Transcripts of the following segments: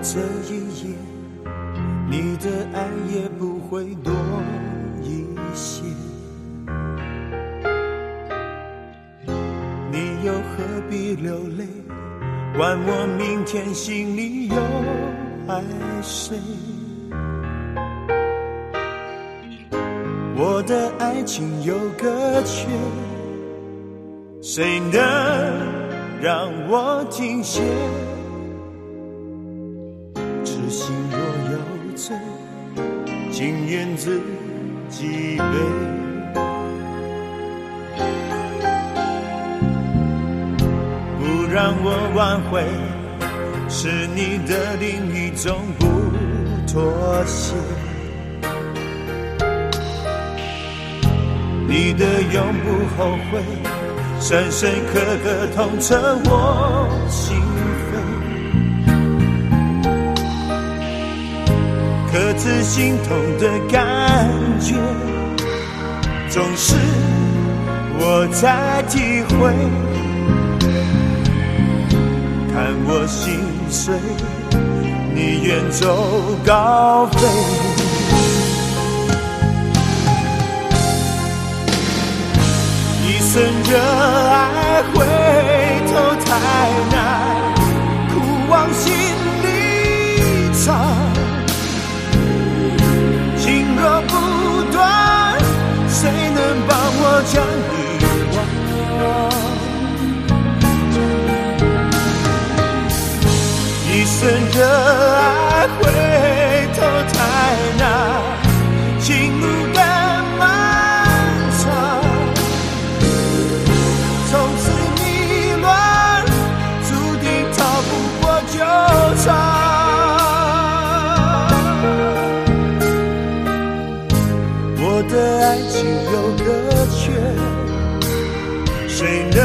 这一夜，你的爱也不会多一些。你又何必流泪？管我明天心里有爱谁？我的爱情有个缺，谁能让我停歇？心若有罪，情愿自己背。不让我挽回，是你的另一种不妥协。你的永不后悔，深深刻刻痛彻我心可知心痛的感觉，总是我在体会。看我心碎，你远走高飞。一生热爱一生热爱回头太难，情路更漫长。从此迷乱，注定逃不过纠缠。我的爱情有个缺，谁能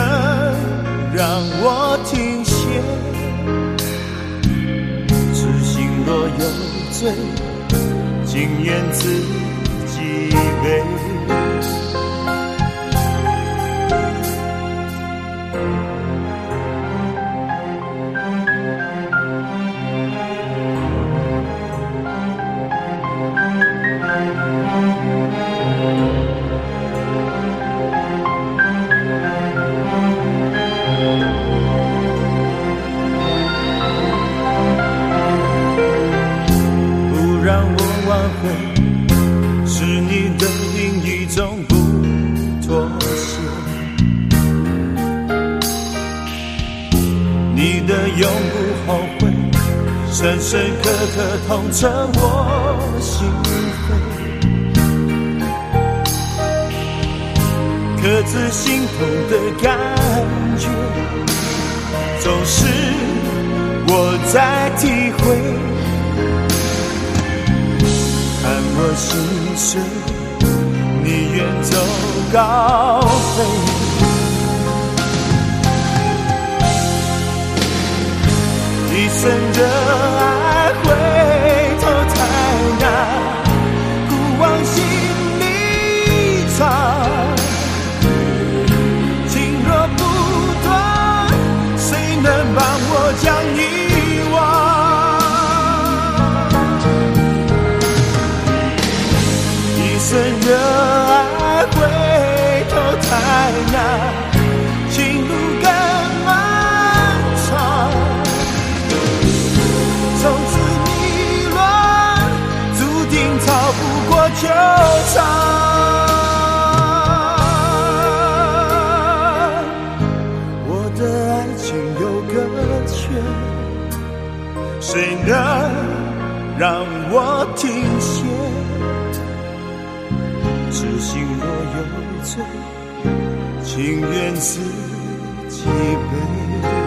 让我停罪，情愿自己背。深深刻刻痛彻我心扉。可知心痛的感觉，总是我在体会。看我心碎，你远走高飞。一生热爱回头太难，苦往心里藏。情若不断，谁能帮我将你纠缠。我的爱情有个缺，谁能让我停歇？痴心若有罪，情愿自己背。